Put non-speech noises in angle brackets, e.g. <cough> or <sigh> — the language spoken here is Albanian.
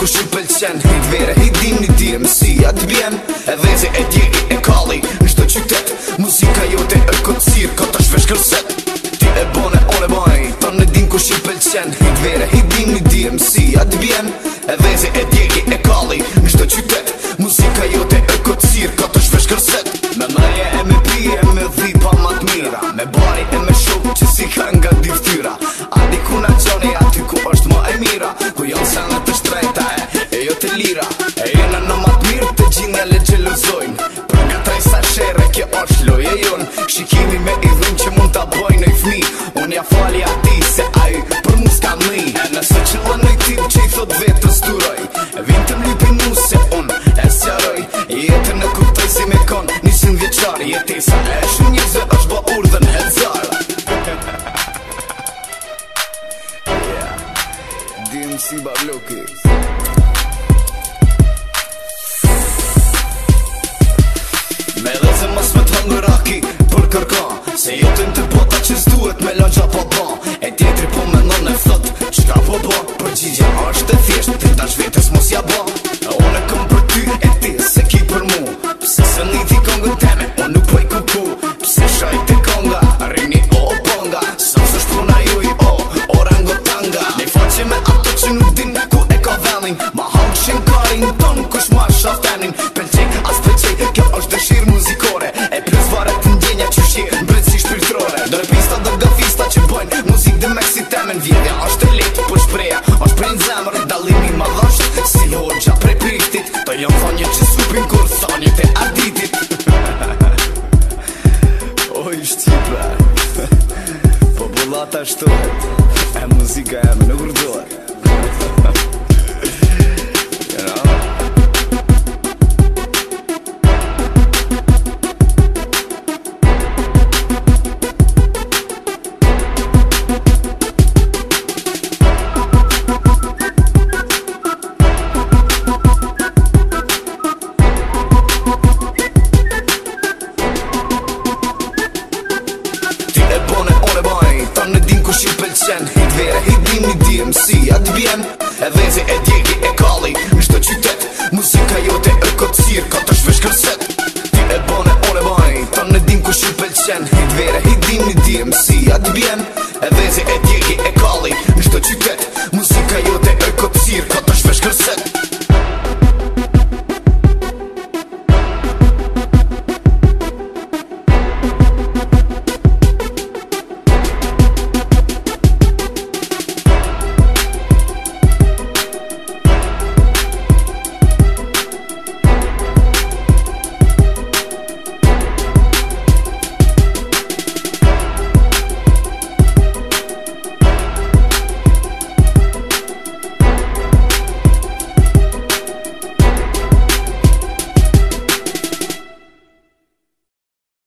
ku shu pëlqen Hit vere, hit dim një dje Mësi atë vjen E dhe e dje e kalli Në shto qytet Muzika jote e kocir Ka të shvesh kërset Ti e bone, ole bani Tanë në din ku shu pëlqen Hit vere, hit dim një dje Mësi është loje jonë Shikimi me i dhunë që mund të bojnë në fmi Unë ja fali ati se aju për mu s'ka mi Nëse që lën në i tim që i thot vetë të sturoj vinë të mlu për mu se unë e s'jaroj E jetër në kurtoj si me konë një sën vjeqarë E jetë i sa e shu një është bo urë dhe në hezarë <laughs> Dimë si bablokis kërnin Për qek, as për qek, kjo është dëshirë muzikore E për zvare të ndjenja që shirë, më bërë si shpirtrore Dore pista dhe gafista që bëjnë, muzik dhe me si temen Vjetja është e letë, për po shpreja, është për në zemër Dalimi ma dhashtë, si hojnë qatë prej pritit Të jam fanje që supin kur, thonje të aditit O i shtipa, po bulata shtohet, e muzika e me në gurdohet kush i pëlqen Hit vera, hit dim, hit dim, si at vjen E vezi, e djegi, e kalli Në shto qytet, muzika jote e kocir Ka të shvesh kërset Ti e bane, o ne bane Ta në dim, ku i pëlqen Hit vera, hit dim, hit dim, si at vjen E vezi, e djegi, e kalli